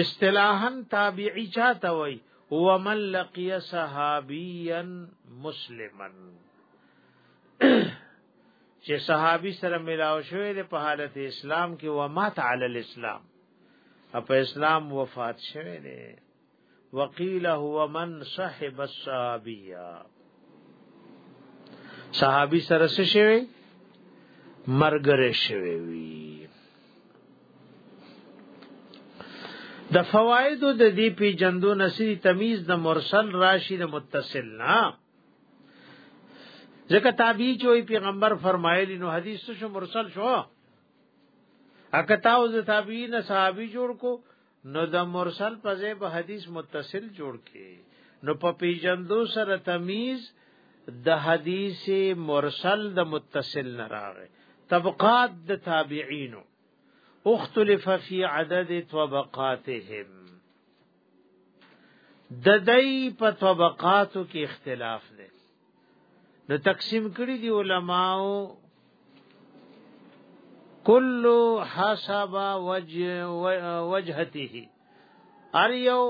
اصطلاحا تابعی چاته وای هو من لقی صحابیا مسلما چې صحابي سره ملاو شوی د په حالت اسلام کې و مات علی الاسلام په اسلام وفات شوه دی وقيل هو من صاحب الصحابيه صحابي سره څه شوی مرګره شوی وی د فواید د دې پی جندو نسری تمیز د مرسل راشی د متصل نه ځکه تابعی چوي پیغمبر فرمایلی نو حدیث شو مرسل شو اکتاو ز تابعین صحابي جوړ کو نو د مرسل په ځای به حدیث متصل جوړ کې نو په پیجندو سره تمیز د حدیث مرسل د متصل نه راغی طبقات د تابعینو اختلف فی عدد طبقاتهم د دای په طبقاتو کې اختلاف دی نو تقسیم کړی دی علماو کل حسب وجه وجهته ار یو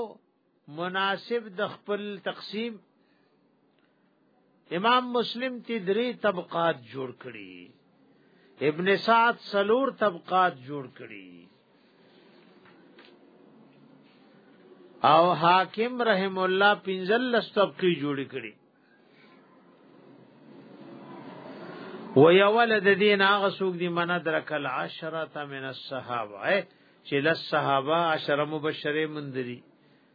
مناسب د خپل تقسیم امام مسلم تی درې طبقات جوړ کړي ابن سعد سلور طبقات جوړ کړي او حاکم رحم الله پنځل طبقي جوړ کړي و یول د دین هغه سوق دی من درک العشره من الصحابه چې لس صحابه عشره مبشره مندري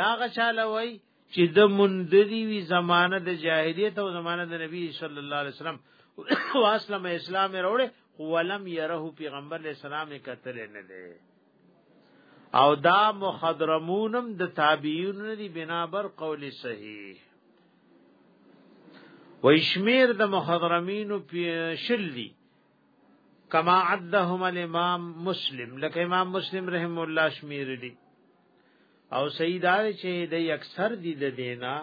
دا غشاله وای چې د مندري وی زمانه د جاهلیت او زمانه د نبی صلی الله علیه وسلم واسلم اسلام وروړي ولم يره پیغمبر علیہ السلام کتل نه دی او دا مخضرمونم د تابعین دی بنابر قول صحیح و اشمیر د مخضرمین شل دی کما عدهم الامام مسلم لکه امام مسلم رحم الله شمیر دی او سیدار چې د اکثر دی د دینا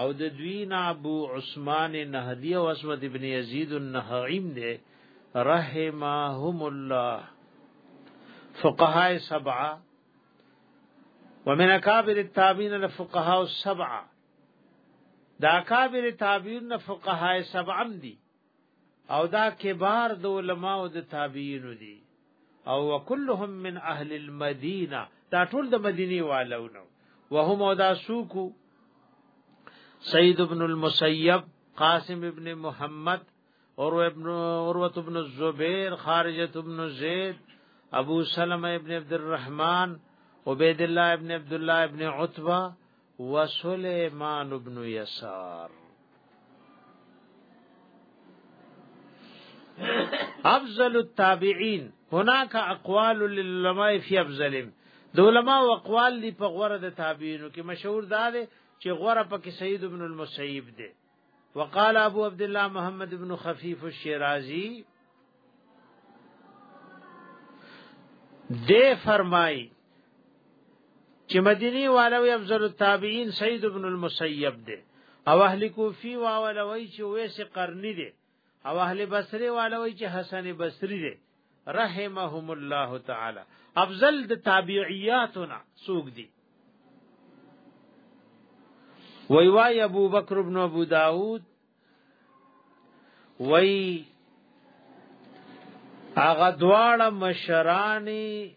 او د دوی نه ابو عثمان نهدی او اسود ابن یزید النهعیم دی رحمهم الله فقهاء سبعه ومن اکابر التابعین الفقهاء السبعه دا اکابر تابعین فقهاء سبعه دي او دا کبار د علما او د تابعین دي او وکلهم من اهل المدینه دا ټول د مدینه والو نو وهم او دا سوکو سید ابن المسیب قاسم ابن محمد اور ابن اوروت ابن الزبیر خارجت ابن زید ابو سلمہ ابن عبد الرحمن عبید الله ابن عبد الله ابن عتبہ وسليمان ابن يسار افضل التابعين هناك اقوال للعلماء في افضلهم د علماء اقوال دی په غوره د تابعینو کې مشهور دا دی چې غوره پکې سید ابن المسیب دی وقال ابو عبد الله محمد ابن خفيف الشيرازي دے فرمائی چې مدینی والوی افضل التابعین سید ابن المسیب دے او اهل کوفی واولوی چې ویس قرنی دے او اهل بصری والوی چې حسن بصری دی رحمهم الله تعالی افضل د تابعیاتنا سوق دی وی وای ابو بکر ابن ابو داود وی اغه دواړه مشرانی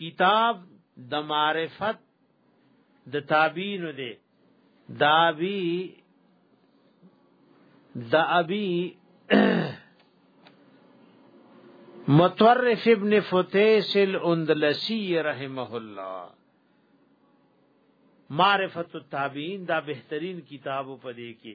کتاب د معرفت د تابعین دی دابی د ابي متورف ابن فتیس الاندلسی رحمه الله معرفت التابعین دا بهترین کتابو پدې کې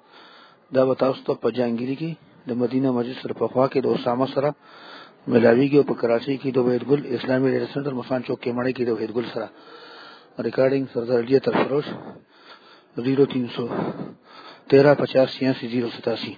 دا به تاسو ته په جانګيري کې د مدینه مسجد سره په خوا کې د اسامه سره ملاویږي او په کراچۍ کې د وحید ګل اسلامي ریډیو سنټر مسان چوک کې مړی کې د وحید ګل سره ریکارډینګ سردار علی تر فروش 0300 1350 86